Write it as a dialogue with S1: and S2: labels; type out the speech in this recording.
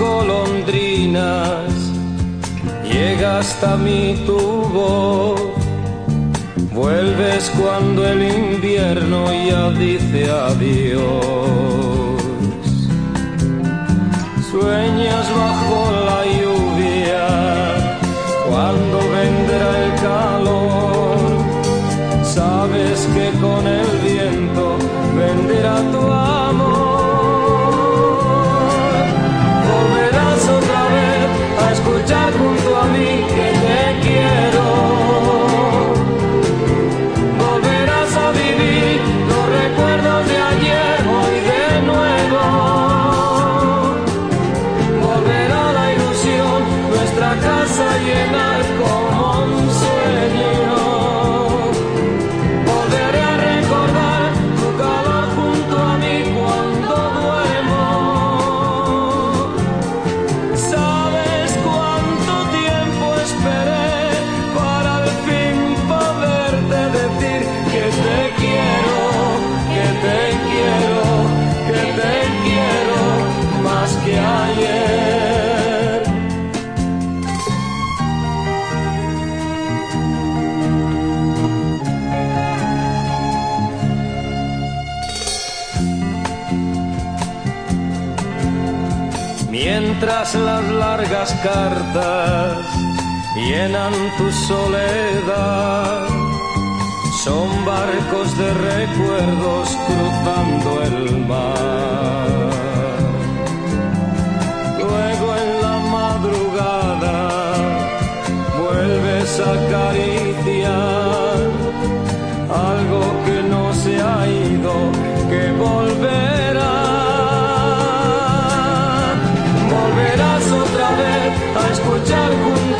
S1: golondrinas, llega hasta mí tu voz. Vuelves cuando el invierno ya dice adiós. Sueñas bajo la lluvia cuando vendrá el calor. Sabes que con el viento vendrá tu mientras las largas cartas llenan tu soledad. Son barcos de recuerdos cruzando el mar. Luego en la madrugada vuelves a acariciar algo que no se ha ido, que volverá. Hotel Queen